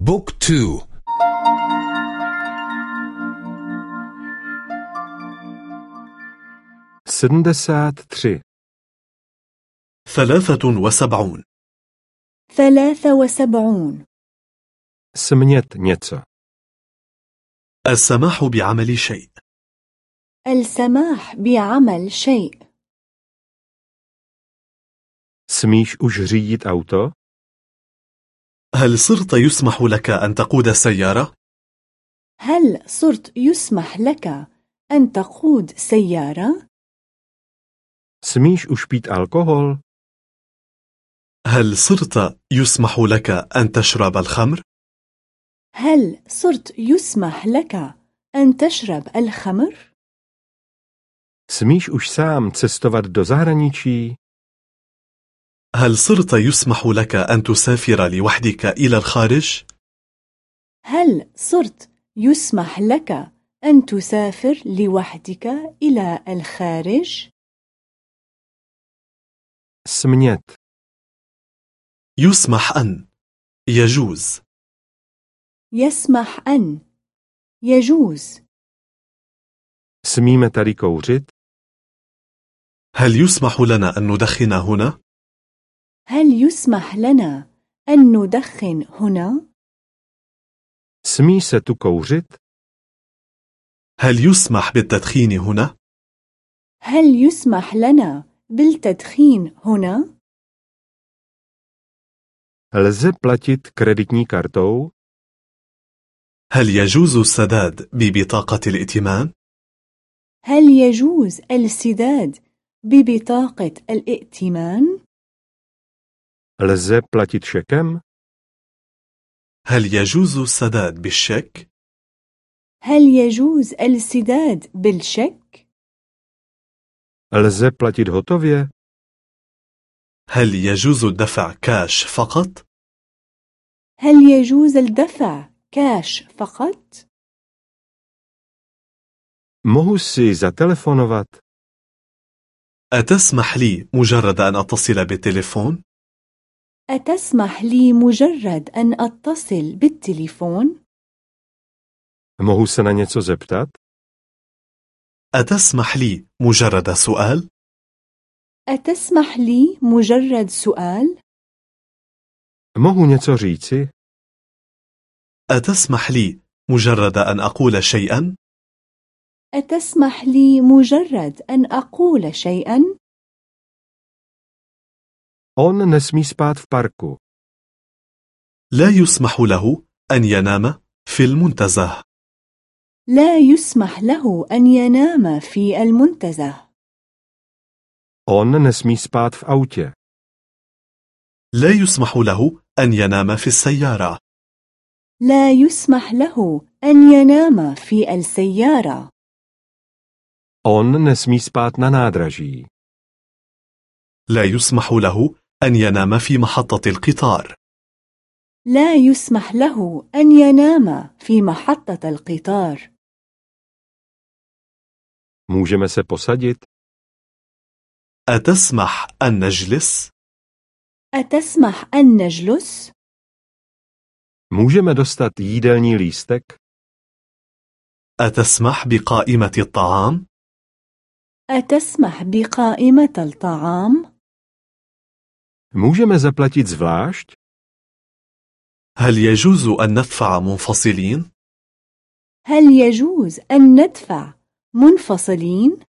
بوك تو. sedmdesát tři ثلاثة وسبعون. ثلاثة وسبعون. smět něco السماح بعمل شيء. السماح بعمل شيء. už řídit auto هل صرت يسمح لك أن تقود السيارة؟ هل صرت يسمح لك أن تقود سيارة؟ smíš už pít alkohol هل صرت يسمح لك أن تشرب الخمر؟ هل صرت يسمح لك أن تشرب الخمر؟ smíš už sám cestovat do zahraničí هل صرت يسمح لك أن تسافر لوحدك إلى الخارج؟ هل صرت يسمح لك أن تسافر لوحدك إلى الخارج؟ smět يسمح أن يجوز يسمح أن يجوز tady kouřit هل يسمح لنا أن ندخن هنا؟ هل يسمح لنا أن ندخن هنا؟ tu kouřit هل يسمح بالتدخين هنا؟ هل يسمح لنا بالتدخين هنا؟ lze platit kreditní kartou هل يجوز السداد ببطاقة الائتمان؟ هل يجوز السداد ببطاقة الائتمان؟ Lze platit šekem هل يجوز السداد بالشيك؟ هل يجوز السداد بالشك؟ lze platit hotově هل يجوز الدفع كاش فقط؟ هل يجوز الدفع كاش فقط؟ mohu si zatelefonovat أتسمح لي مجرد أن أتصل بالتليفون؟ أتسمح لي مجرد أن أتصل بالتليفون؟ mohu se na něco zeptat أتسمح لي مجرد سؤال؟ أتسمح لي مجرد سؤال؟ mohu něco říci أتسمح لي مجرد أن أقول شيئا؟ أتسمح لي مجرد أن أقول شيئا؟ On nesmí spát v parku لا يسمح له أن ينام في المنتزه. لا يسمح له أن ينام في المنتزه. On nesmí spát v autě لا يسمح له أن ينام في السيارة. لا يسمح له أن ينام في السيارة. On nesmí spát na nádraží لا يسمح له أن ينام في محطة القطار لا يسمح له أن ينام في محطة القطار můžeme se posadit أتسمح أن نجلس؟ أتسمح أن نجلس؟ můžeme dostat jídelní lístek أتسمح بقائمة الطعام؟ أتسمح بقائمة الطعام؟ Můžeme zaplatit zvlášť هل يجوز أن ندفع منفصلين؟ هل يجوز أن ندفع منفصلين؟